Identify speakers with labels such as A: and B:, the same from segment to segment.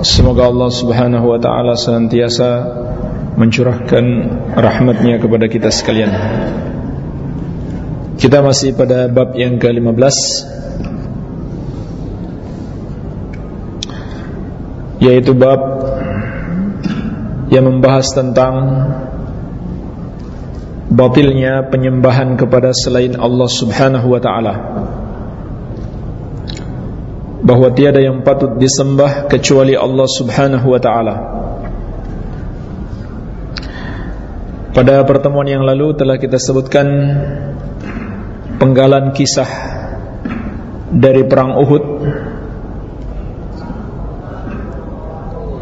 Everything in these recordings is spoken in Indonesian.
A: Semoga Allah subhanahu wa ta'ala senantiasa mencurahkan rahmatnya kepada kita sekalian. Kita masih pada bab yang ke-15 Yaitu bab yang membahas tentang Batilnya penyembahan kepada selain Allah subhanahu wa ta'ala bahwa tiada yang patut disembah kecuali Allah Subhanahu wa taala. Pada pertemuan yang lalu telah kita sebutkan penggalan kisah dari perang Uhud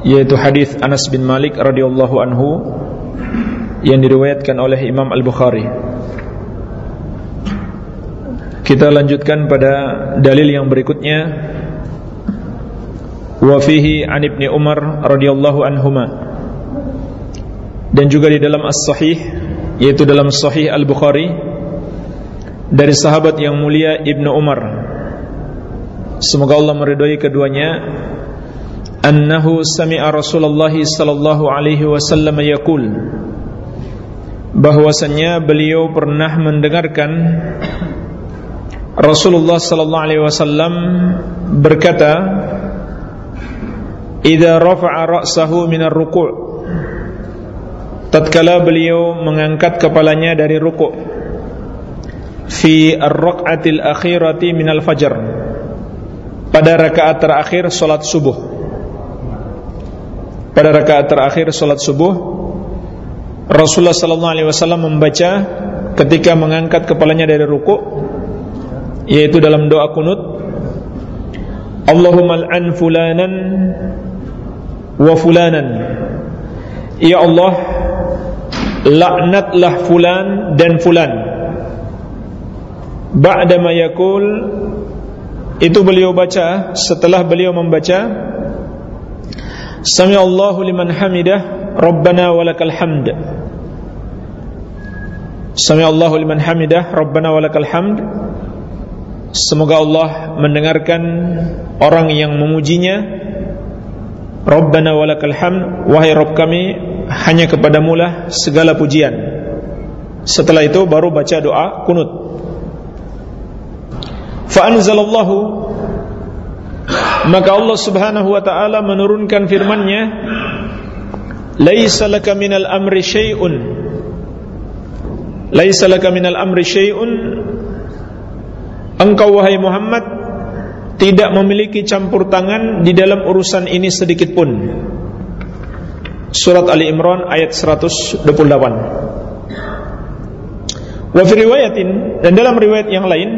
A: yaitu hadis Anas bin Malik radhiyallahu anhu yang diriwayatkan oleh Imam Al-Bukhari. Kita lanjutkan pada dalil yang berikutnya wa fihi an ibni Umar radhiyallahu anhuma. Dan juga di dalam as-sahih yaitu dalam sahih al-Bukhari dari sahabat yang mulia Ibnu Umar. Semoga Allah meridhai keduanya. Annahu sami'a Rasulullah sallallahu alaihi wasallam yaqul bahwasanya beliau pernah mendengarkan Rasulullah sallallahu alaihi wasallam berkata Idza rafa'a ra'sahu minar ruku' tatkala beliau mengangkat kepalanya dari ruku' fi ar-raq'atil akhirati minal fajr. Pada rakaat terakhir salat subuh. Pada rakaat terakhir salat subuh Rasulullah sallallahu alaihi wasallam membaca ketika mengangkat kepalanya dari ruku' yaitu dalam doa kunut Allahumma al'an fulanan wa fulanan. Ya Allah laknatlah fulan dan fulan. Ba'dama yaqul itu beliau baca setelah beliau membaca Sami Allahu liman hamidah Rabbana walakal hamd. Sami Allahu liman hamidah Rabbana walakal hamd. Semoga Allah mendengarkan orang yang memujinya Rabbana walakal hamd wahai Rabb kami hanya kepadamu lah segala pujian. Setelah itu baru baca doa kunut. Fa anzalallahu maka Allah Subhanahu wa taala menurunkan firman-Nya Laisa laka minal amri syai'un Laisa laka minal amri syai'un Engkau wahai Muhammad tidak memiliki campur tangan di dalam urusan ini sedikit pun. Surat Ali Imran ayat 128. Wa fi riwayatin dan dalam riwayat yang lain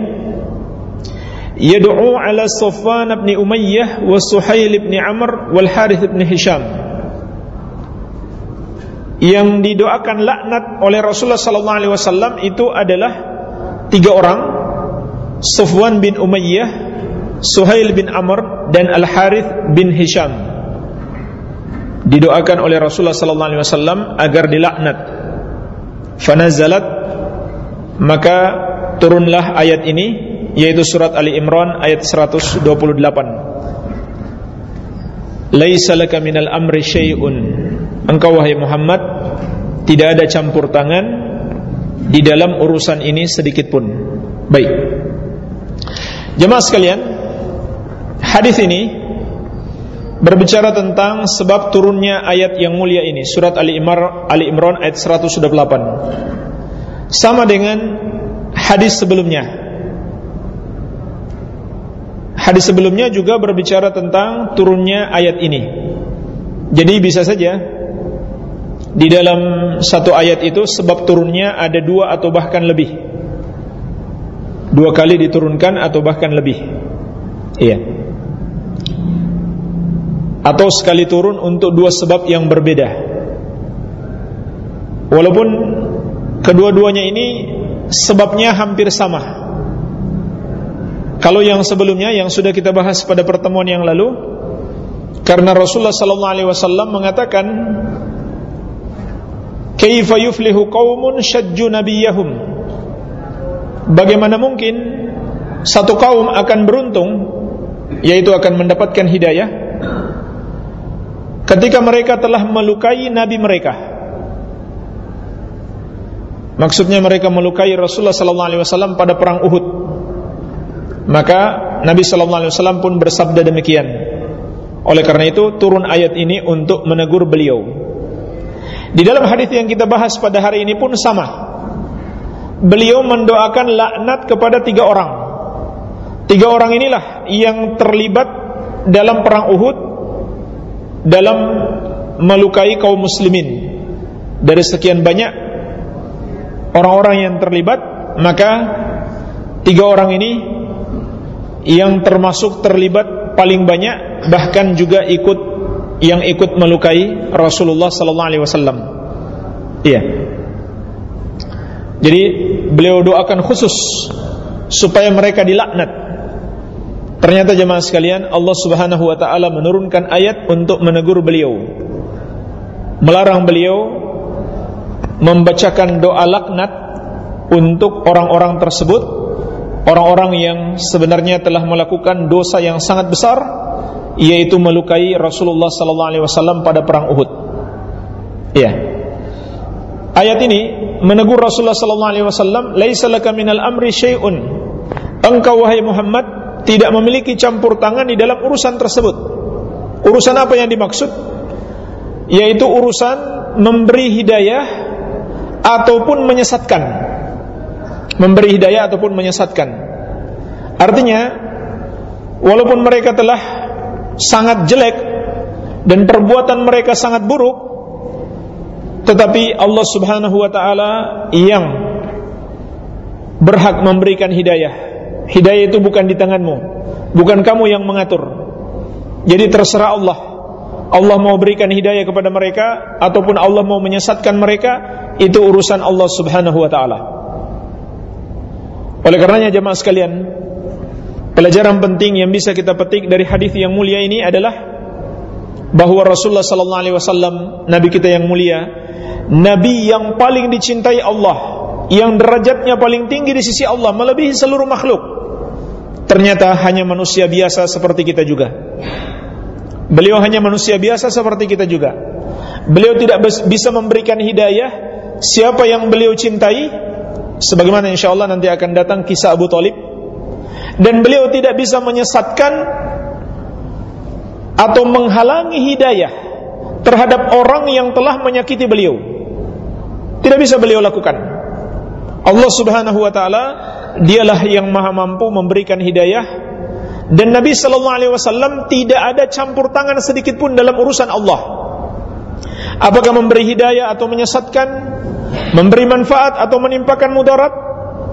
A: yad'u ala Safwan bin Umayyah wa Suhail bin Amr wal Harith bin Hisham yang didoakan laknat oleh Rasulullah sallallahu alaihi wasallam itu adalah tiga orang Safwan bin Umayyah Suhail bin Amr dan Al-Harith bin Hisham didoakan oleh Rasulullah sallallahu alaihi wasallam agar dilaknat. Fanazalat maka turunlah ayat ini yaitu surat Ali Imran ayat 128. Laisa laka minal amri syai'un. Engkau wahai Muhammad tidak ada campur tangan di dalam urusan ini sedikit pun. Baik. Jemaah sekalian, Hadis ini berbicara tentang sebab turunnya ayat yang mulia ini, surat Ali Imran, Ali Imran ayat 128. Sama dengan hadis sebelumnya. Hadis sebelumnya juga berbicara tentang turunnya ayat ini. Jadi bisa saja di dalam satu ayat itu sebab turunnya ada dua atau bahkan lebih. Dua kali diturunkan atau bahkan lebih. Iya. Atau sekali turun untuk dua sebab yang berbeda. Walaupun kedua-duanya ini sebabnya hampir sama. Kalau yang sebelumnya yang sudah kita bahas pada pertemuan yang lalu, karena Rasulullah sallallahu alaihi wasallam mengatakan, "Kaifa yuflihu qaumun syajju nabiyahum?" Bagaimana mungkin satu kaum akan beruntung yaitu akan mendapatkan hidayah ketika mereka telah melukai nabi mereka. Maksudnya mereka melukai Rasulullah sallallahu alaihi wasallam pada perang Uhud. Maka Nabi sallallahu alaihi wasallam pun bersabda demikian. Oleh karena itu turun ayat ini untuk menegur beliau. Di dalam hadis yang kita bahas pada hari ini pun sama. Beliau mendoakan laknat kepada tiga orang. Tiga orang inilah yang terlibat dalam perang Uhud dalam melukai kaum muslimin dari sekian banyak orang-orang yang terlibat maka tiga orang ini yang termasuk terlibat paling banyak bahkan juga ikut yang ikut melukai Rasulullah sallallahu alaihi wasallam. Iya. Jadi beliau doakan khusus supaya mereka dilaknat. Ternyata jemaah sekalian Allah Subhanahu wa taala menurunkan ayat untuk menegur beliau. Melarang beliau membacakan doa laknat untuk orang-orang tersebut, orang-orang yang sebenarnya telah melakukan dosa yang sangat besar yaitu melukai Rasulullah sallallahu alaihi wasallam pada perang Uhud. Iya. Ayat ini menegur Rasulullah sallallahu alaihi wasallam, "Laisa laka minal amri syai'un." Engkau wahai Muhammad tidak memiliki campur tangan di dalam urusan tersebut. Urusan apa yang dimaksud? Yaitu urusan memberi hidayah ataupun menyesatkan. Memberi hidayah ataupun menyesatkan. Artinya, walaupun mereka telah sangat jelek dan perbuatan mereka sangat buruk, tetapi Allah Subhanahu wa taala yang berhak memberikan hidayah Hidayah itu bukan di tanganmu. Bukan kamu yang mengatur. Jadi terserah Allah. Allah mau berikan hidayah kepada mereka Ataupun Allah mau menyesatkan mereka Itu urusan Allah subhanahu wa ta'ala. Oleh karenanya jemaah sekalian Pelajaran penting yang bisa kita petik dari hadis yang mulia ini adalah bahwa Rasulullah sallallahu alaihi wasallam nabi kita yang mulia, nabi yang paling dicintai Allah, yang derajatnya paling tinggi di sisi Allah melebihi seluruh makhluk ternyata hanya manusia biasa seperti kita juga. Beliau hanya manusia biasa seperti kita juga. Beliau tidak bisa memberikan hidayah siapa yang beliau cintai sebagaimana insyaallah nanti akan datang kisah Abu Talib dan beliau tidak bisa menyesatkan atau menghalangi hidayah terhadap orang yang telah menyakiti beliau. Tidak bisa beliau lakukan. Allah Subhanahu wa taala dialah yang maha mampu memberikan hidayah dan Nabi sallallahu alaihi wasallam tidak ada campur tangan sedikit pun dalam urusan Allah. Apakah memberi hidayah atau menyesatkan, memberi manfaat atau menimpakan mudarat?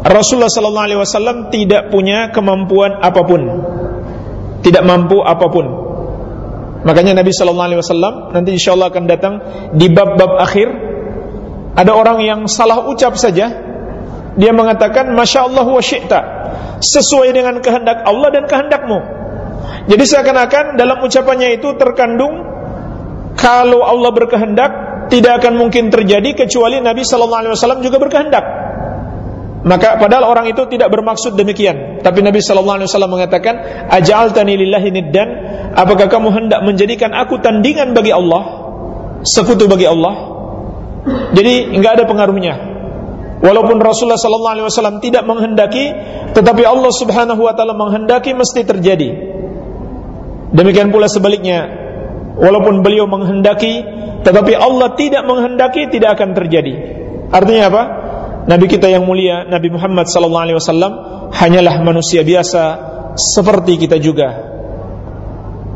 A: Rasulullah sallallahu alaihi wasallam tidak punya kemampuan apa pun. Tidak mampu apa pun. Makanya Nabi sallallahu alaihi wasallam nanti insyaallah akan datang di bab-bab akhir ada orang yang salah ucap saja dia mengatakan Masya Allah wa syi'ta. Sesuai dengan kehendak Allah dan kehendakmu. Jadi seakan-akan dalam ucapannya itu terkandung Kalau Allah berkehendak Tidak akan mungkin terjadi Kecuali Nabi SAW juga berkehendak. Maka padahal orang itu tidak bermaksud demikian. Tapi Nabi SAW mengatakan Aja'altani lillahi niddan. Apakah kamu hendak menjadikan aku tandingan bagi Allah Sekutu bagi Allah? Jadi enggak ada pengaruhnya Walaupun Rasulullah sallallahu alaihi wasallam tidak menghendaki, tetapi Allah Subhanahu wa taala menghendaki mesti terjadi. Demikian pula sebaliknya, walaupun beliau menghendaki, tetapi Allah tidak menghendaki tidak akan terjadi. Artinya apa? Nabi kita yang mulia, Nabi Muhammad sallallahu alaihi wasallam hanyalah manusia biasa seperti kita juga.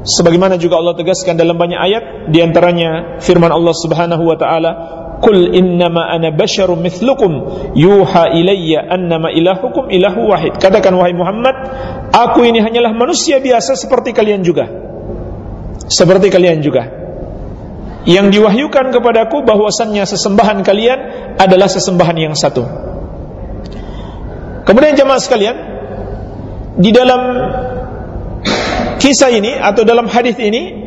A: Sebagaimana juga Allah tegaskan dalam banyak ayat, di antaranya firman Allah Subhanahu wa taala, Qul innama ana basyarum mithlukum yuha ilayya annama ilahukum ilahu wahid. Katakan wahai Muhammad, aku ini hanyalah manusia biasa seperti kalian juga. seperti kalian juga. Yang diwahyukan kepadaku bahwasannya sesembahan kalian adalah sesembahan yang satu. Kemudian jemaah sekalian, di dalam kisah ini atau dalam hadis ini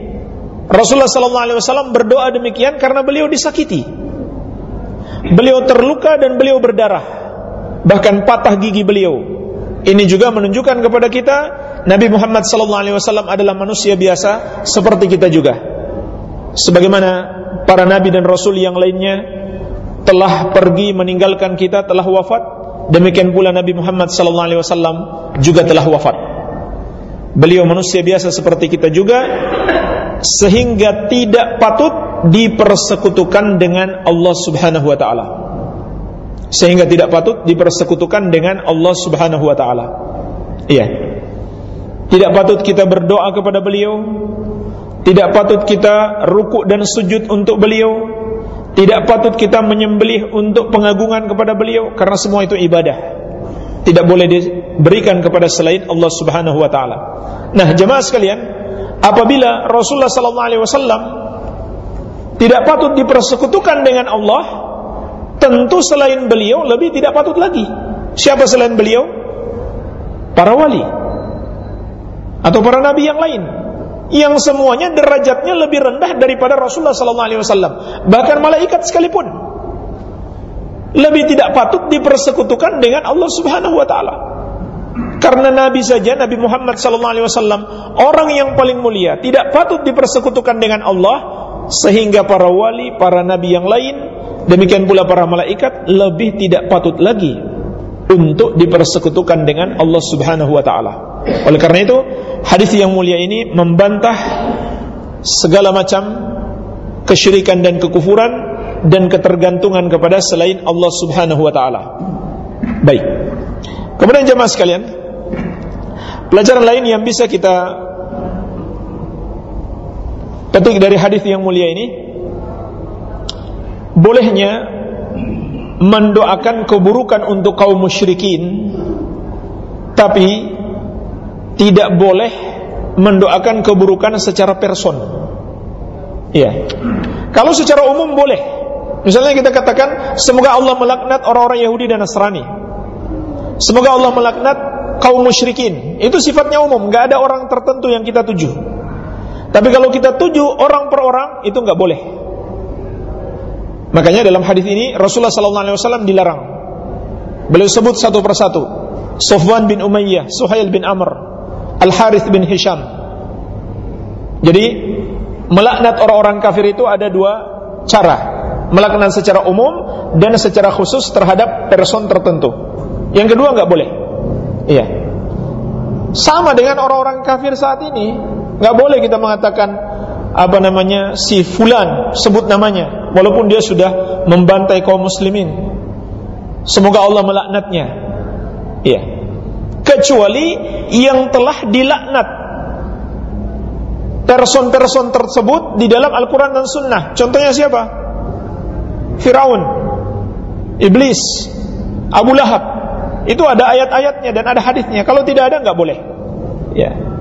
A: Rasulullah sallallahu alaihi wasallam berdoa demikian karena beliau disakiti. Beliau terluka dan beliau berdarah. Bahkan patah gigi beliau. Ini juga menunjukkan kepada kita Nabi Muhammad wasallam adalah manusia biasa seperti kita juga. Sebagaimana para nabi dan rasul yang lainnya telah pergi meninggalkan kita, telah wafat, demikian pula Nabi Muhammad wasallam juga telah wafat. Beliau manusia biasa seperti kita juga sehingga tidak patut dipersekutukan dengan Allah Subhanahu wa taala. Sehingga tidak patut dipersekutukan dengan Allah Subhanahu wa taala. Iya. Tidak patut kita berdoa kepada beliau, tidak patut kita rukuk dan sujud untuk beliau, tidak patut kita menyembelih untuk pengagungan kepada beliau karena semua itu ibadah. Tidak boleh diberikan kepada selain Allah Subhanahu wa taala. Nah, jemaah sekalian, apabila Rasulullah sallallahu alaihi wasallam tidak patut dipersekutukan dengan Allah, tentu selain beliau lebih tidak patut lagi. Siapa selain beliau? Para wali atau para nabi yang lain yang semuanya derajatnya lebih rendah daripada Rasulullah sallallahu alaihi wasallam, bahkan malaikat sekalipun lebih tidak patut dipersekutukan dengan Allah Subhanahu wa taala. Karena Nabi saja Nabi Muhammad sallallahu alaihi wasallam orang yang paling mulia tidak patut dipersekutukan dengan Allah sehingga para wali, para nabi yang lain demikian pula para malaikat lebih tidak patut lagi untuk dipersekutukan dengan Allah Subhanahu wa taala. Oleh karena itu, hadis yang mulia ini membantah segala macam kesyirikan dan kekufuran dan ketergantungan kepada selain Allah Subhanahu wa taala. Baik. Kemudian jemaah sekalian, Pelajaran lain yang bisa kita petik dari hadis yang mulia ini bolehnya mendoakan keburukan untuk kaum musyrikin tapi tidak boleh mendoakan keburukan secara person. Iya. Kalau secara umum boleh. Misalnya kita katakan semoga Allah melaknat orang-orang Yahudi dan Nasrani. Semoga Allah melaknat kaum musyrikin. Itu sifatnya umum, nggak ada orang tertentu yang kita tuju. Tapi kalau kita tuju orang per orang itu nggak boleh. Makanya dalam hadis ini Rasulullah SAW dilarang. Beliau sebut satu persatu. Sofwan bin Umayyah, Suhail bin Amr, Al Harith bin Hisham. Jadi melaknat orang-orang kafir itu ada dua cara. Melaknat secara umum dan secara khusus terhadap person tertentu. Yang kedua nggak boleh. Iya. Sama dengan orang-orang kafir saat ini, nggak boleh kita mengatakan apa namanya si fulan sebut namanya walaupun dia sudah membantai kaum muslimin. Semoga Allah melaknatnya. Iya. Kecuali yang telah dilaknat person-person tersebut di dalam Al-Quran dan Sunnah. Contohnya siapa? Firaun, Iblis, Abu Lahab, itu ada ayat-ayatnya dan ada hadisnya. Kalau tidak ada nggak boleh. Ya.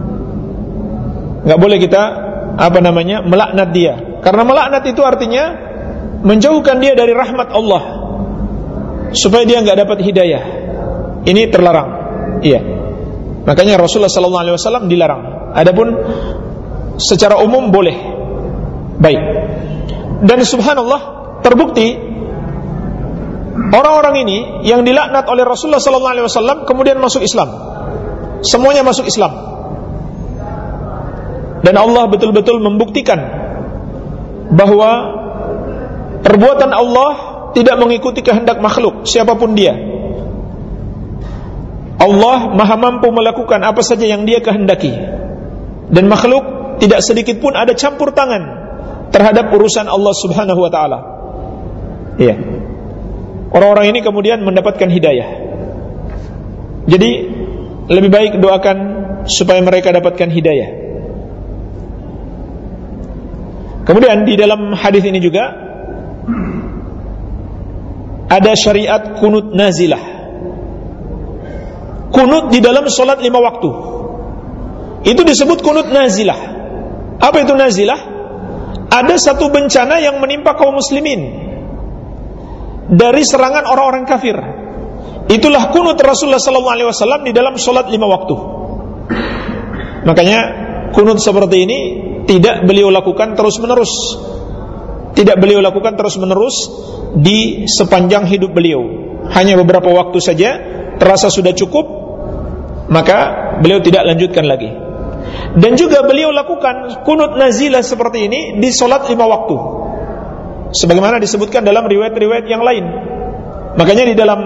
A: Nggak boleh kita apa namanya? melaknat dia. Karena melaknat itu artinya menjauhkan dia dari rahmat Allah. Supaya dia nggak dapat hidayah. Ini terlarang. Iya. Makanya Rasulullah sallallahu alaihi wasallam dilarang. Adapun secara umum boleh. Baik. Dan subhanallah terbukti Orang-orang ini yang dilaknat oleh Rasulullah sallallahu alaihi wasallam kemudian masuk Islam. Semuanya masuk Islam. Dan Allah betul-betul membuktikan bahwa perbuatan Allah tidak mengikuti kehendak makhluk siapa pun dia. Allah Maha mampu melakukan apa saja yang Dia kehendaki. Dan makhluk tidak sedikit pun ada campur tangan terhadap urusan Allah Subhanahu wa taala. Iya. Orang-orang ini kemudian mendapatkan hidayah. Jadi lebih baik doakan supaya mereka dapatkan hidayah. Kemudian di dalam hadis ini juga ada syariat kunut nazilah. Kunut di dalam solat lima waktu. Itu disebut kunut nazilah. Apa itu nazilah? Ada satu bencana yang menimpa kaum muslimin dari serangan orang-orang kafir. Itulah kunut Rasulullah wasallam di dalam salat lima waktu. Makanya kunut seperti ini tidak beliau lakukan terus-menerus. Tidak beliau lakukan terus-menerus di sepanjang hidup beliau. Hanya beberapa waktu saja terasa sudah cukup, maka beliau tidak lanjutkan lagi. Dan juga beliau lakukan kunut nazilah seperti ini di solat lima waktu. Sebagaimana disebutkan dalam riwayat-riwayat yang lain. Makanya di dalam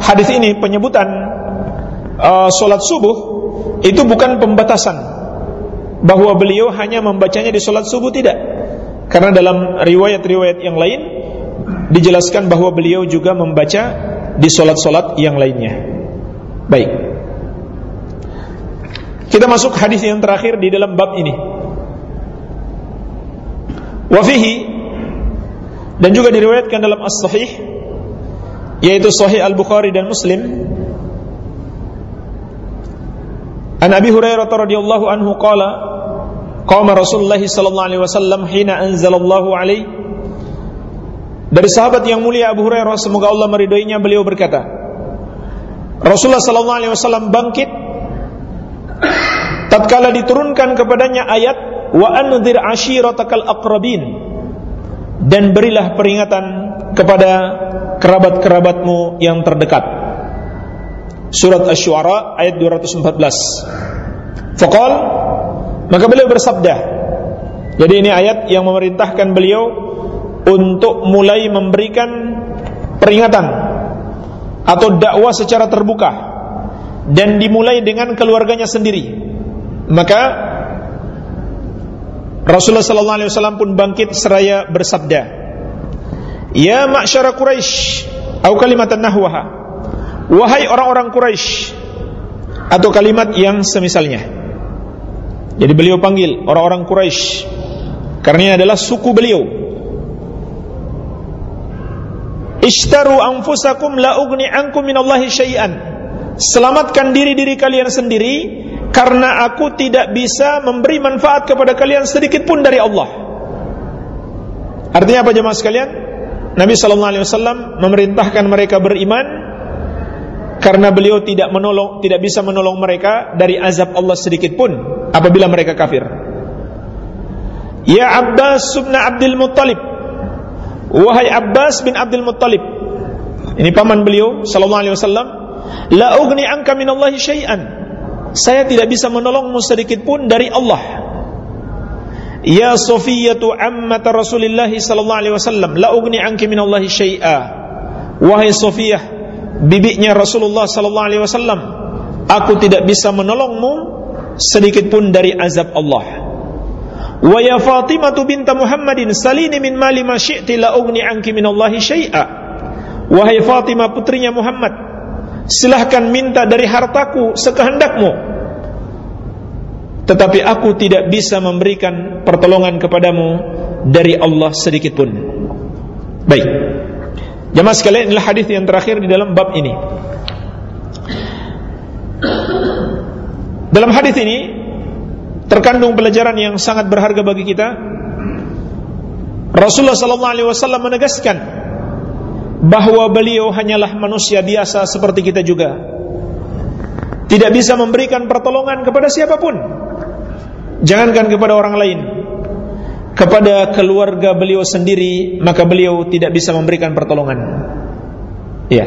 A: hadis ini penyebutan uh, solat subuh itu bukan pembatasan bahwa beliau hanya membacanya di solat subuh tidak. Karena dalam riwayat-riwayat yang lain dijelaskan bahwa beliau juga membaca di solat-solat yang lainnya. Baik. Kita masuk hadis yang terakhir di dalam bab ini. Wafihi dan juga diriwayatkan dalam As-Sahih yaitu Sahih Al-Bukhari dan Muslim An Abi Hurairah radhiyallahu anhu qala qama Rasulullah sallallahu alaihi wasallam hina anzalallahu alaihi. Dari sahabat yang mulia Abu Hurairah semoga Allah meridhoinya beliau berkata Rasulullah sallallahu alaihi wasallam bangkit tatkala diturunkan kepadanya ayat wa anzir ashiratakal aqrabin dan berilah peringatan kepada kerabat-kerabatmu yang terdekat Surat Asy-Syu'ara ayat 214 Faqal maka beliau bersabda Jadi ini ayat yang memerintahkan beliau Untuk mulai memberikan peringatan Atau dakwah secara terbuka Dan dimulai dengan keluarganya sendiri. Maka Rasulullah sallallahu alaihi wasallam pun bangkit seraya bersabda Ya ma'syara Quraisy atau kalimatan nahwaha Wahai orang-orang Quraisy atau kalimat yang semisalnya jadi beliau panggil orang-orang Quraisy karena ini adalah suku beliau. Ishtaru anfusakum la ugni ankum minallahi syai'an. Selamatkan diri-diri kalian sendiri karena aku tidak bisa memberi manfaat kepada kalian sedikit pun dari Allah. Artinya apa jemaah sekalian? Nabi sallallahu alaihi wasallam memerintahkan mereka beriman karena beliau tidak menolong tidak bisa menolong mereka dari azab Allah sedikit pun apabila mereka kafir. Ya Abbas bin Abdul Muttalib. Wahai Abbas bin Abdul Muttalib. Ini paman beliau sallallahu alaihi wasallam. La ugni anka minallahi syai'an. Saya tidak bisa menolongmu sedikit pun dari Allah. Ya Sofiyatu ammata Rasulillah sallallahu alaihi wasallam. La ugni anki minallahi syai'a. Wahai Sofiyah bibiknya Rasulullah sallallahu alaihi wasallam, aku tidak bisa menolongmu sedikit pun dari azab Allah. Wa ya Fatimah binta Muhammadin salini min mali ma syi'ti la ugni anki min Allah syai'a. Wahai Fatimah putrinya Muhammad, silahkan minta dari hartaku sekehendakmu. Tetapi aku tidak bisa memberikan pertolongan kepadamu dari Allah sedikit pun. Baik. Jamaah sekalian inilah hadis yang terakhir di dalam bab ini. Dalam hadis ini terkandung pelajaran yang sangat berharga bagi kita. Rasulullah sallallahu alaihi wasallam menegaskan bahwa beliau hanyalah manusia biasa seperti kita juga. Tidak bisa memberikan pertolongan kepada siapa pun. Jangankan kepada orang lain, kepada keluarga beliau sendiri maka beliau tidak bisa memberikan pertolongan. Ya.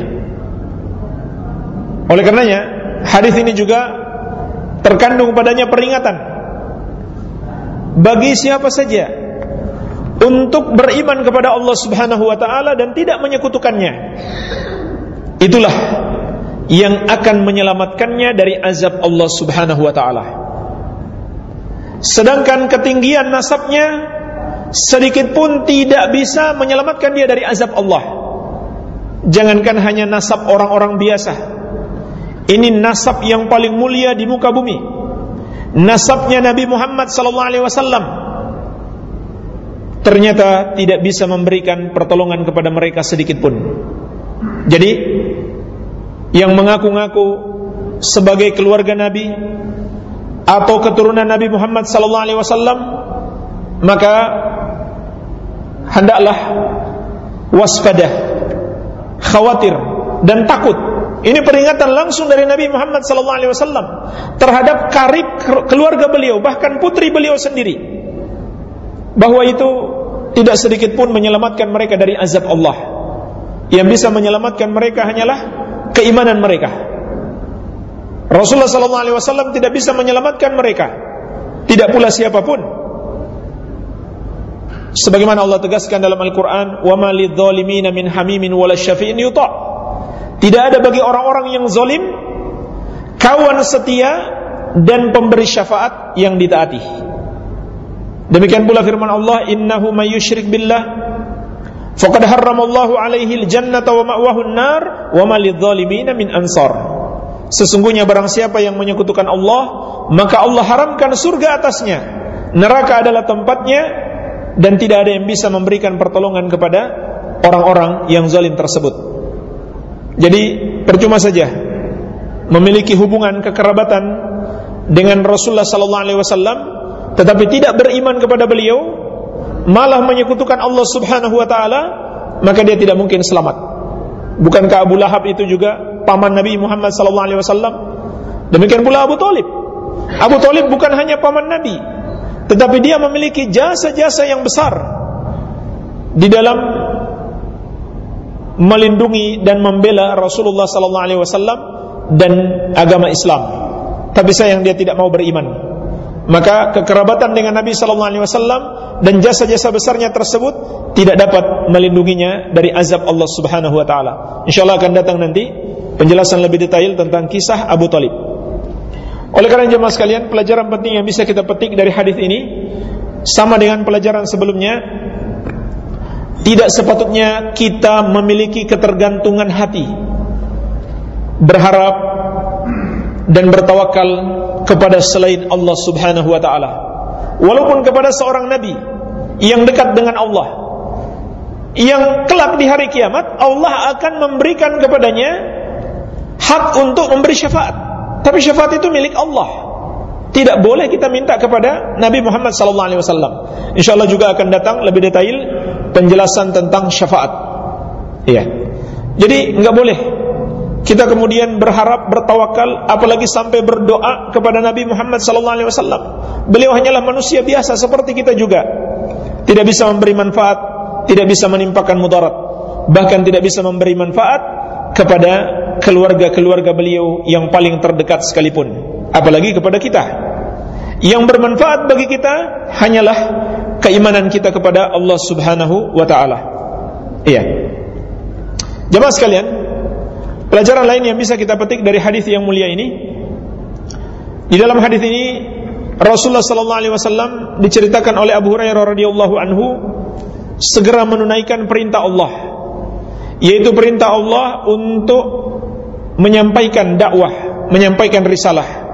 A: Oleh karenanya hadis ini juga terkandung padanya peringatan bagi siapa saja untuk beriman kepada Allah Subhanahu wa taala dan tidak menyekutukannya. Itulah yang akan menyelamatkannya dari azab Allah Subhanahu wa taala. Sedangkan ketinggian nasabnya sedikit pun tidak bisa menyelamatkan dia dari azab Allah. Jangankan hanya nasab orang-orang biasa. Ini nasab yang paling mulia di muka bumi. Nasabnya Nabi Muhammad sallallahu alaihi wasallam. Ternyata tidak bisa memberikan pertolongan kepada mereka sedikit pun. Jadi yang mengaku-ngaku sebagai keluarga Nabi atau keturunan Nabi Muhammad sallallahu alaihi wasallam maka hendaklah waspada khawatir dan takut ini peringatan langsung dari Nabi Muhammad SAW terhadap karib keluarga beliau, bahkan putri beliau sendiri, bahwa itu tidak sedikit pun menyelamatkan mereka dari azab Allah. Yang bisa menyelamatkan mereka hanyalah keimanan mereka. Rasulullah SAW tidak bisa menyelamatkan mereka, tidak pula siapa pun. Sebagaimana Allah tegaskan dalam Al-Quran, وَمَا لِلظَّالِمِينَ مِنْ حَمِيمٍ وَلَا الشَّفِينَ يُطَعْ tidak ada bagi orang-orang yang zalim kawan setia dan pemberi syafaat yang ditaati. Demikian pula firman Allah, "Innahu may yusyrik billah faqad harramallahu alaihi al-jannata wa ma'wahu an-nar wa ma lidh-dhalimin min ansar." Sesungguhnya barang siapa yang menyekutukan Allah, maka Allah haramkan surga atasnya. Neraka adalah tempatnya dan tidak ada yang bisa memberikan pertolongan kepada orang-orang yang zalim tersebut. Jadi percuma saja memiliki hubungan kekerabatan dengan Rasulullah sallallahu alaihi wasallam tetapi tidak beriman kepada beliau malah menyekutukan Allah Subhanahu wa taala maka dia tidak mungkin selamat. Bukankah Abu Lahab itu juga paman Nabi Muhammad sallallahu alaihi wasallam? Demikian pula Abu Talib. Abu Talib bukan hanya paman Nabi, tetapi dia memiliki jasa-jasa yang besar di dalam melindungi dan membela Rasulullah sallallahu alaihi wasallam dan agama Islam. Tapi sayang dia tidak mau beriman. Maka kekerabatan dengan Nabi sallallahu alaihi wasallam dan jasa-jasa besarnya tersebut tidak dapat melindunginya dari azab Allah Subhanahu wa taala. Insyaallah akan datang nanti penjelasan lebih detail tentang kisah Abu Talib. Oleh karena jemaah sekalian, pelajaran penting yang bisa kita petik dari hadis ini sama dengan pelajaran sebelumnya tidak sepatutnya kita memiliki ketergantungan hati Berharap Dan bertawakal Kepada selain Allah subhanahu wa ta'ala. Walaupun kepada seorang Nabi Yang dekat dengan Allah Yang kelak di hari kiamat Allah akan memberikan kepadanya Hak untuk memberi syafaat Tapi syafaat itu milik Allah tidak boleh kita minta kepada Nabi Muhammad SAW. Insya Allah juga akan datang lebih detail penjelasan tentang syafaat. Iya. Jadi nggak boleh kita kemudian berharap bertawakal apalagi sampai berdoa kepada Nabi Muhammad SAW. Beliau hanyalah manusia biasa seperti kita juga. Tidak bisa memberi manfaat, tidak bisa menimpakan mudarat, bahkan tidak bisa memberi manfaat kepada keluarga-keluarga beliau yang paling terdekat sekalipun apalagi kepada kita. Yang bermanfaat bagi kita hanyalah keimanan kita kepada Allah Subhanahu wa taala. Iya. Jemaah sekalian, pelajaran lain yang bisa kita petik dari hadis yang mulia ini di dalam hadis ini Rasulullah sallallahu alaihi wasallam diceritakan oleh Abu Hurairah radhiyallahu anhu segera menunaikan perintah Allah yaitu perintah Allah untuk menyampaikan dakwah, menyampaikan risalah.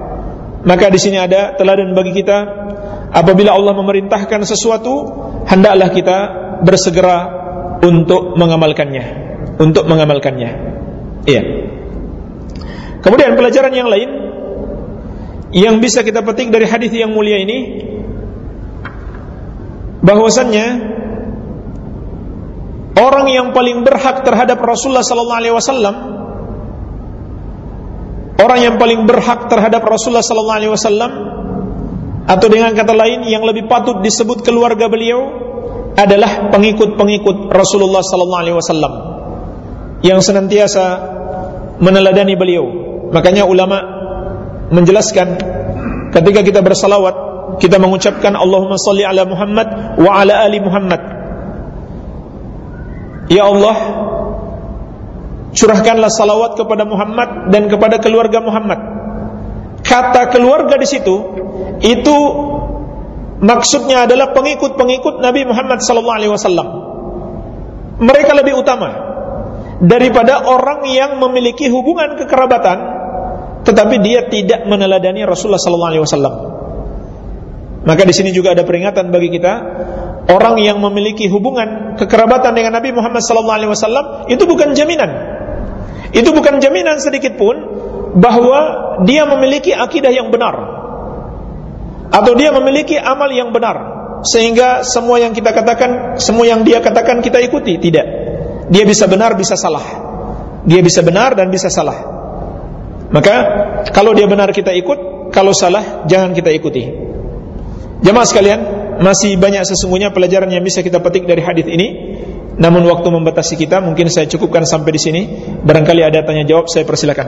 A: Maka di sini ada teladan bagi kita apabila Allah memerintahkan sesuatu hendaklah kita bersegera untuk mengamalkannya untuk mengamalkannya. Iya. Kemudian pelajaran yang lain yang bisa kita petik dari hadis yang mulia ini bahwasannya orang yang paling berhak terhadap Rasulullah sallallahu alaihi wasallam orang yang paling berhak terhadap Rasulullah sallallahu alaihi wasallam atau dengan kata lain yang lebih patut disebut keluarga beliau adalah pengikut-pengikut Rasulullah sallallahu alaihi wasallam yang senantiasa meneladani beliau. Makanya ulama menjelaskan ketika kita bersalawat kita mengucapkan Allahumma salli ala Muhammad wa ala ali Muhammad. Ya Allah, curahkanlah salawat kepada Muhammad dan kepada keluarga Muhammad. Kata keluarga di situ itu maksudnya adalah pengikut-pengikut Nabi Muhammad wasallam. Mereka lebih utama daripada orang yang memiliki hubungan kekerabatan tetapi dia tidak meneladani Rasulullah wasallam. Maka di sini juga ada peringatan bagi kita orang yang memiliki hubungan kekerabatan dengan Nabi Muhammad wasallam itu bukan jaminan itu bukan jaminan sedikit pun bahwa dia memiliki akidah yang benar atau dia memiliki amal yang benar. sehingga semua yang kita katakan, semua yang dia katakan kita ikuti. Tidak. Dia bisa benar, bisa salah. Dia bisa benar dan bisa salah. Maka kalau dia benar kita ikut, kalau salah jangan kita ikuti. Jemaah sekalian, masih banyak sesungguhnya pelajaran yang bisa kita petik dari hadis ini. Namun waktu membatasi kita, mungkin saya cukupkan sampai di sini. Barangkali ada tanya jawab, saya persilakan.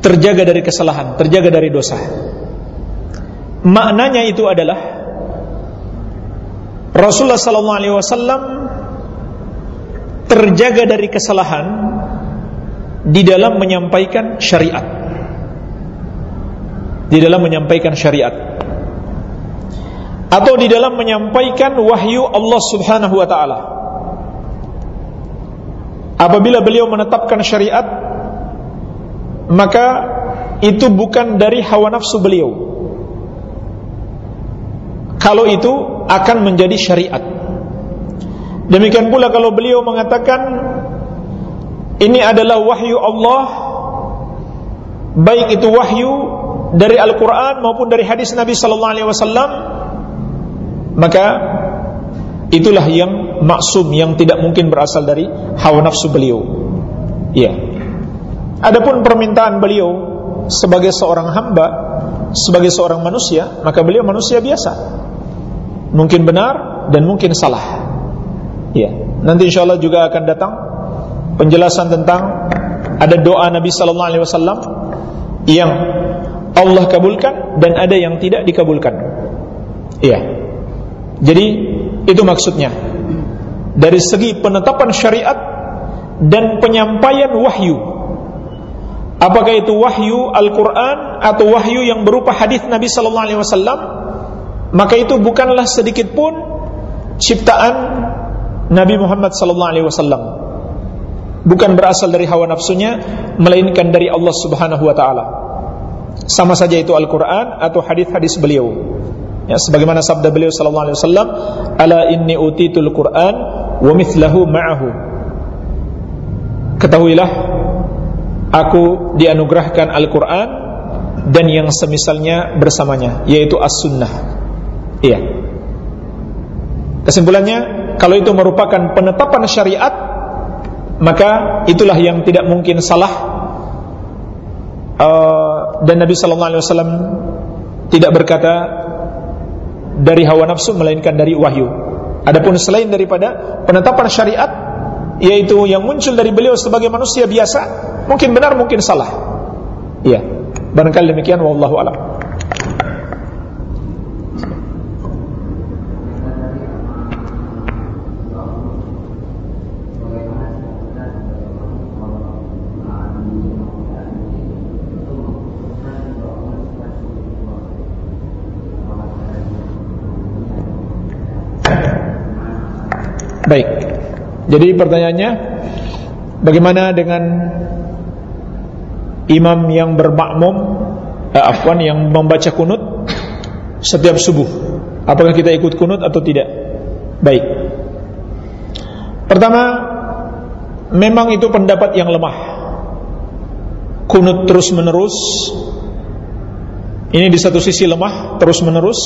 A: Terjaga dari kesalahan, terjaga dari dosa. Maknanya itu adalah Rasulullah sallallahu alaihi wasallam terjaga dari kesalahan di dalam menyampaikan syariat di dalam menyampaikan syariat atau di dalam menyampaikan wahyu Allah Subhanahu wa taala. Apabila beliau menetapkan syariat maka itu bukan dari hawa nafsu beliau. Kalau itu akan menjadi syariat. Demikian pula kalau beliau mengatakan ini adalah wahyu Allah baik itu wahyu dari Al-Quran maupun dari hadis Nabi Sallallahu Alaihi Wasallam maka itulah yang maksum yang tidak mungkin berasal dari hawa nafsu beliau. Ya. Adapun permintaan beliau sebagai seorang hamba, sebagai seorang manusia, maka beliau manusia biasa. Mungkin benar dan mungkin salah. Ya. Nanti insya Allah juga akan datang penjelasan tentang ada doa Nabi Sallallahu Alaihi Wasallam yang Allah kabulkan dan ada yang tidak dikabulkan. Iya. Jadi itu maksudnya. Dari segi penetapan syariat dan penyampaian wahyu. Apakah itu wahyu Al-Qur'an atau wahyu yang berupa hadis Nabi sallallahu alaihi wasallam? Maka itu bukanlah sedikit pun ciptaan Nabi Muhammad sallallahu alaihi wasallam. Bukan berasal dari hawa nafsunya melainkan dari Allah Subhanahu wa taala. Sama saja itu Al-Quran atau hadis-hadis beliau. Ya, sebagaimana sabda beliau sallallahu alaihi wasallam, "Ala inni utitul Qur'an wa mithlahu ma'ahu." Ketahuilah aku dianugerahkan Al-Qur'an dan yang semisalnya bersamanya, yaitu As-Sunnah. Iya. Kesimpulannya, kalau itu merupakan penetapan syariat, maka itulah yang tidak mungkin salah uh, dan Nabi sallallahu alaihi wasallam tidak berkata dari hawa nafsu melainkan dari wahyu. Adapun selain daripada penetapan syariat yaitu yang muncul dari beliau sebagai manusia biasa, mungkin benar mungkin salah. Iya. Barangkali demikian wallahu alam. Baik. Jadi pertanyaannya bagaimana dengan imam yang bermakmum eh, afwan yang membaca kunut setiap subuh? Apakah kita ikut kunut atau tidak? Baik. Pertama, memang itu pendapat yang lemah. Kunut terus-menerus ini di satu sisi lemah terus-menerus,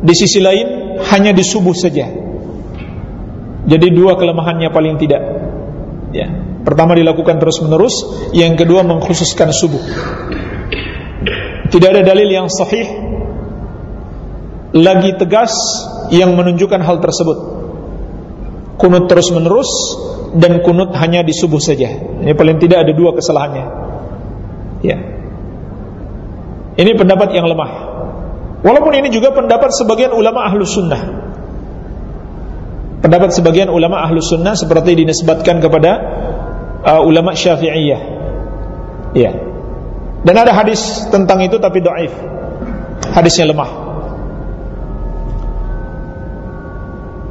A: di sisi lain hanya di subuh saja. Jadi dua kelemahannya paling tidak. Ya. Pertama dilakukan terus-menerus, yang kedua mengkhususkan subuh. Tidak ada dalil yang sahih lagi tegas yang menunjukkan hal tersebut. Kunut terus-menerus dan kunut hanya di subuh saja. Ini paling tidak ada dua kesalahannya. Ya. Ini pendapat yang lemah. Walaupun ini juga pendapat sebagian ulama ahlu sunnah. Pendapat sebagian ulama ahlu sunnah seperti dinisbatkan kepada uh, ulama syafi'iyah. Ya. Dan ada hadis tentang itu tapi doaif. Hadisnya lemah.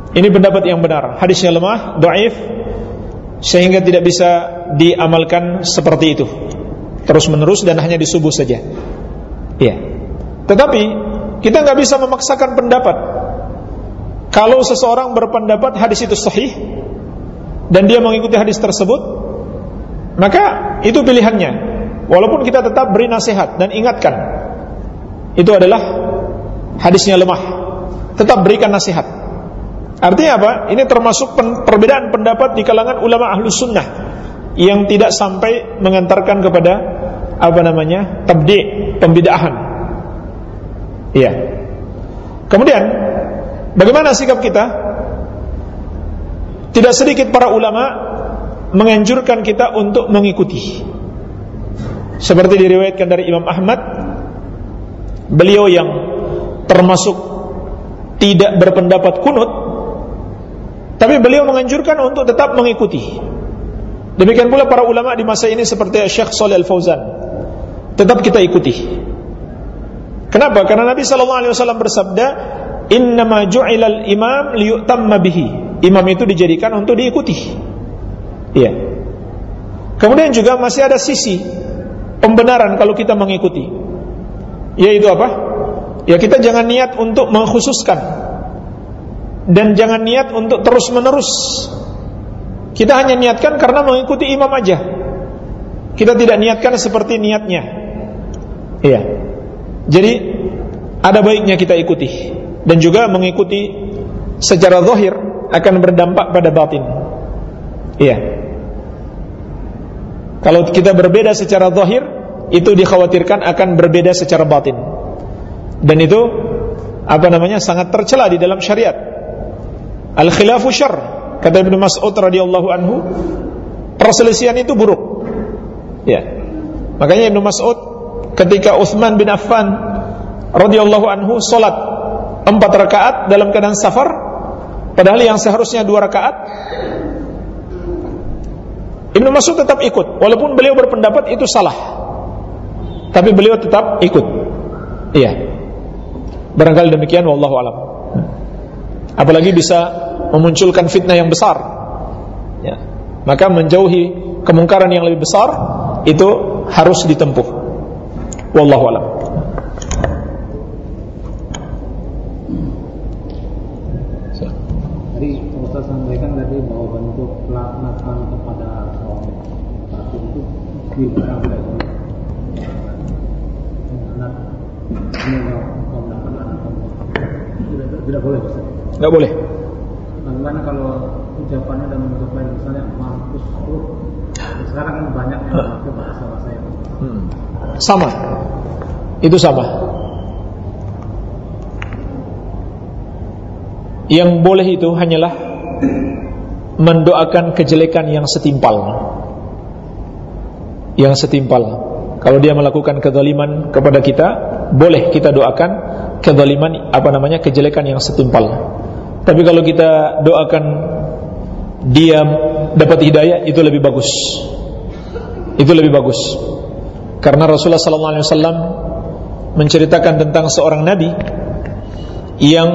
A: Ini pendapat yang benar. Hadisnya lemah, doaif, sehingga tidak bisa diamalkan seperti itu. Terus menerus dan hanya di subuh saja. Ya. Tetapi kita nggak bisa memaksakan pendapat. Kalau seseorang berpendapat hadis itu sahih dan dia mengikuti hadis tersebut, maka itu pilihannya. Walaupun kita tetap beri nasihat dan ingatkan, itu adalah hadisnya lemah. Tetap berikan nasihat. Artinya apa? Ini termasuk perbedaan pendapat di kalangan ulama ahlu sunnah yang tidak sampai mengantarkan kepada apa namanya tabdi pembidahan. Iya. Kemudian bagaimana sikap kita? Tidak sedikit para ulama menganjurkan kita untuk mengikuti. Seperti diriwayatkan dari Imam Ahmad, beliau yang termasuk tidak berpendapat kunut tapi beliau menganjurkan untuk tetap mengikuti. Demikian pula para ulama di masa ini seperti Syekh Shalih Al Fauzan. Tetap kita ikuti. Kenapa? Karena Nabi sallallahu alaihi wasallam bersabda, "Innama ju'ilal imam liyutamma bihi." Imam itu dijadikan untuk diikuti. Iya. Kemudian juga masih ada sisi pembenaran kalau kita mengikuti. Yaitu apa? Ya kita jangan niat untuk mengkhususkan dan jangan niat untuk terus menerus. Kita hanya niatkan karena mengikuti imam aja. Kita tidak niatkan seperti niatnya. Iya. Jadi ada baiknya kita ikuti dan juga mengikuti secara zahir akan berdampak pada batin. Iya. Kalau kita berbeda secara zahir, itu dikhawatirkan akan berbeda secara batin. Dan itu apa namanya sangat tercela di dalam syariat. Al khilafu syar kata Ibnu Mas'ud radhiyallahu anhu perselisihan itu buruk. Ya. Makanya Ibnu Mas'ud ketika Utsman bin Affan radhiyallahu anhu salat empat rakaat dalam keadaan safar padahal yang seharusnya dua rakaat Ibnu Mas'ud tetap ikut. Walaupun beliau berpendapat itu salah. Tapi beliau tetap ikut. Iya. Barangkali demikian wallahu alam. Apalagi bisa memunculkan fitnah yang besar. Ya. maka menjauhi kemungkaran yang lebih besar itu harus ditempuh. Wallahu alam
B: Tadi Ustaz sampaikan tadi bahwa bentuk pelaknatan kepada seorang satu itu dilarang tidak anak tidak boleh.
A: Tidak boleh?
B: Bagaimana kalau ucapannya dan bentuk lain misalnya mampus lu sekarang kan banyak yang pakai bahasa bahasa yang
A: hmm. sama. Itu sama. Yang boleh itu hanyalah mendoakan kejelekan yang setimpal yang setimpal kalau dia melakukan kezaliman kepada kita boleh kita doakan kezaliman apa namanya kejelekan yang setimpal tapi kalau kita doakan dia dapat hidayah itu lebih bagus. Itu lebih bagus. Karena Rasulullah wasallam menceritakan tentang seorang nabi yang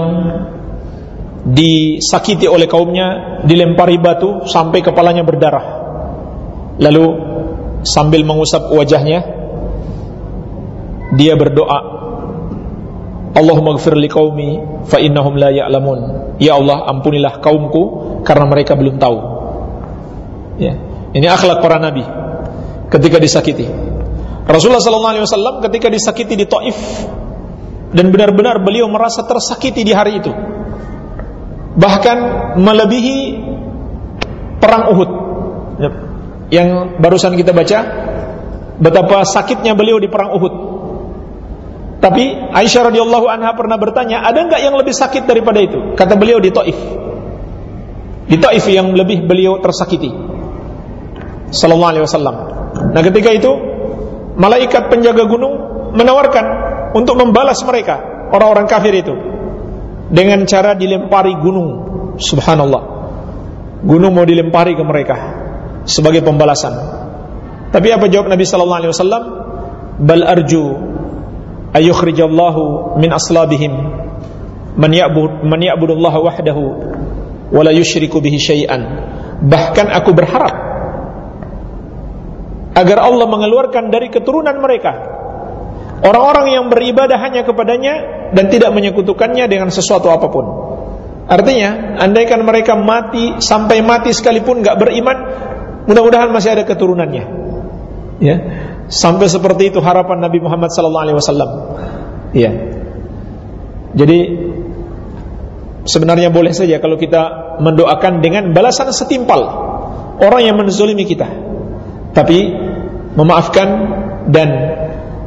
A: disakiti oleh kaumnya, dilempari batu sampai kepalanya berdarah. Lalu sambil mengusap wajahnya dia berdoa Allahumma gfir li qaumi fa innahum la ya'lamun. Ya Allah, ampunilah kaumku karena mereka belum tahu. Ya. Ini akhlak para nabi ketika disakiti. Rasulullah sallallahu alaihi wasallam ketika disakiti di Taif dan benar-benar beliau merasa tersakiti di hari itu. Bahkan melebihi perang Uhud. Ya. Yang barusan kita baca betapa sakitnya beliau di perang Uhud Tapi Aisyah radhiyallahu anha pernah bertanya, ada nggak yang lebih sakit daripada itu? Kata beliau di Taif. Di Taif yang lebih beliau tersakiti. Sallallahu alaihi wasallam. Nah, ketika itu malaikat penjaga gunung menawarkan untuk membalas mereka, orang-orang kafir itu dengan cara dilempari gunung. Subhanallah. Gunung mau dilempari ke mereka sebagai pembalasan. Tapi apa jawab Nabi sallallahu alaihi wasallam? Bal arju ayukhrijallahu min aslabihim man ya'bud man ya'budullaha wahdahu wa bihi syai'an. Bahkan aku berharap agar Allah mengeluarkan dari keturunan mereka orang-orang yang beribadah hanya kepadanya dan tidak menyekutukannya dengan sesuatu apa pun. Artinya, andaikan mereka mati sampai mati sekalipun nggak beriman, mudah-mudahan masih ada keturunannya. Ya, sampai seperti itu harapan Nabi Muhammad SAW. Ya, jadi sebenarnya boleh saja kalau kita mendoakan dengan balasan setimpal orang yang menzolimi kita. Tapi memaafkan dan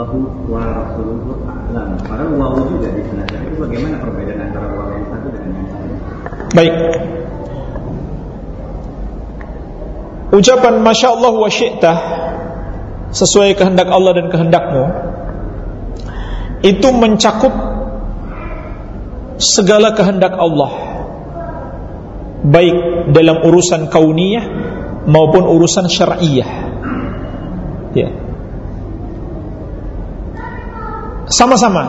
C: Allahu wa Rasuluhu a'lam. Padahal wawu juga di sana. Itu bagaimana perbedaan antara wawu yang satu dengan yang lain?
A: Baik. Ucapan Masya Allah wa syi'tah Sesuai kehendak Allah dan kehendakmu Itu mencakup Segala kehendak Allah Baik dalam urusan kauniyah Maupun urusan syar'iyah Ya Sama-sama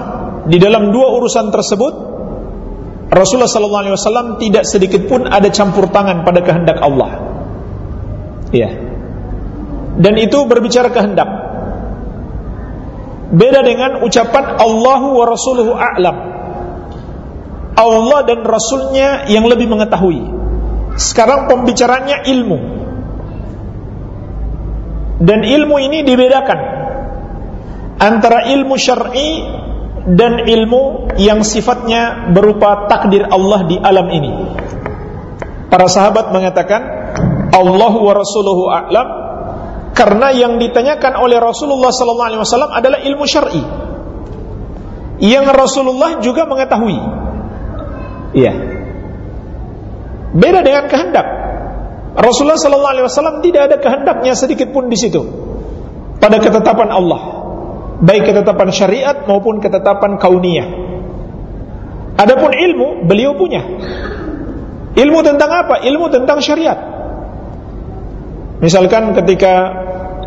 A: Di dalam dua urusan tersebut Rasulullah SAW tidak sedikit pun ada campur tangan pada kehendak Allah Ya. Dan itu berbicara kehendak. Beda dengan ucapan Allahu wa rasuluhu a'lam. Allah dan rasulnya yang lebih mengetahui. Sekarang pembicaranya ilmu. Dan ilmu ini dibedakan antara ilmu syar'i dan ilmu yang sifatnya berupa takdir Allah di alam ini. Para sahabat mengatakan Allah wa rasuluhu a'lam karena yang ditanyakan oleh Rasulullah sallallahu alaihi wasallam adalah ilmu syar'i. Yang Rasulullah juga mengetahui. Iya. Beda dengan kehendak. Rasulullah sallallahu alaihi wasallam tidak ada kehendaknya sedikit pun di situ. Pada ketetapan Allah. Baik ketetapan syariat maupun ketetapan kauniyah. Adapun ilmu beliau punya. Ilmu tentang apa? Ilmu tentang syariat. Misalkan ketika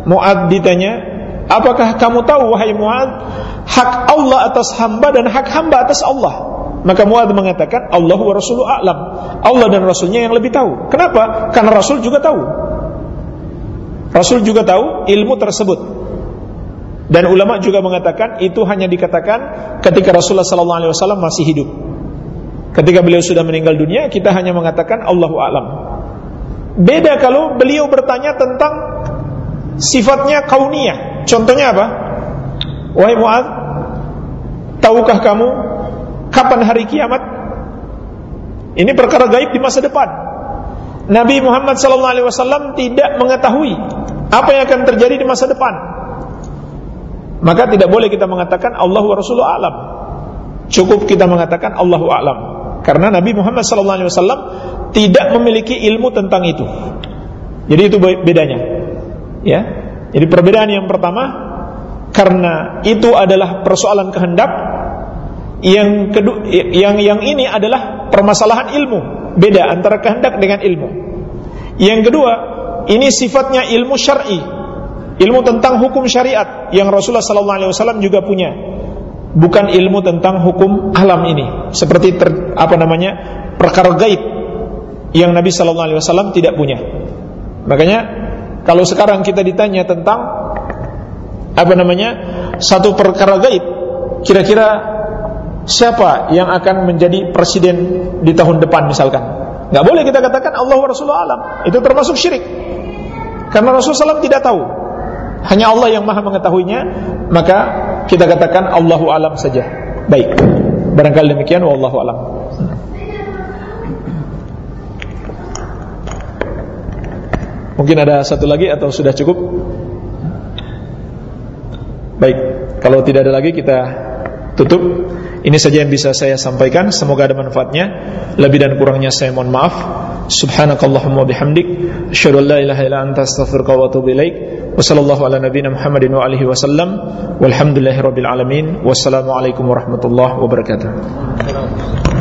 A: Mu'ad ditanya, apakah kamu tahu wahai Mu'ad, hak Allah atas hamba dan hak hamba atas Allah? Maka Mu'ad mengatakan, Allah wa Rasulu a'lam. Allah dan Rasulnya yang lebih tahu. Kenapa? Karena Rasul juga tahu. Rasul juga tahu ilmu tersebut. Dan ulama juga mengatakan itu hanya dikatakan ketika Rasulullah SAW masih hidup. Ketika beliau sudah meninggal dunia, kita hanya mengatakan Allahu a'lam. Beda kalau beliau bertanya tentang sifatnya kauniyah. Contohnya apa? Wahai Mu'ad, tahukah kamu kapan hari kiamat? Ini perkara gaib di masa depan. Nabi Muhammad SAW tidak mengetahui apa yang akan terjadi di masa depan. Maka tidak boleh kita mengatakan Allah wa Rasulullah alam. Cukup kita mengatakan Allahu alam. Karena Nabi Muhammad SAW tidak memiliki ilmu tentang itu. Jadi itu bedanya. Ya. Jadi perbedaan yang pertama karena itu adalah persoalan kehendak yang kedua yang yang ini adalah permasalahan ilmu. Beda antara kehendak dengan ilmu. Yang kedua, ini sifatnya ilmu syar'i. Ilmu tentang hukum syariat yang Rasulullah sallallahu alaihi wasallam juga punya. Bukan ilmu tentang hukum alam ini, seperti ter, apa namanya? perkara gaib yang Nabi Shallallahu Alaihi Wasallam tidak punya. Makanya kalau sekarang kita ditanya tentang apa namanya satu perkara gaib kira-kira siapa yang akan menjadi presiden di tahun depan misalkan nggak boleh kita katakan Allah Rasulullah alam itu termasuk syirik karena Rasulullah SAW tidak tahu hanya Allah yang maha mengetahuinya maka kita katakan Allahu alam saja baik barangkali demikian wallahu alam Mungkin ada satu lagi atau sudah cukup? Baik, kalau tidak ada lagi kita tutup. Ini saja yang bisa saya sampaikan. Semoga ada manfaatnya. Lebih dan kurangnya saya mohon maaf. Subhanakallahumma bihamdik, asyhadu an la ilaha illa anta astaghfiruka wa atubu ilaik. Wa sallallahu ala nabiyyina Muhammadin wa alihi wasallam. Walhamdulillahirabbil alamin. Wassalamualaikum warahmatullahi wabarakatuh.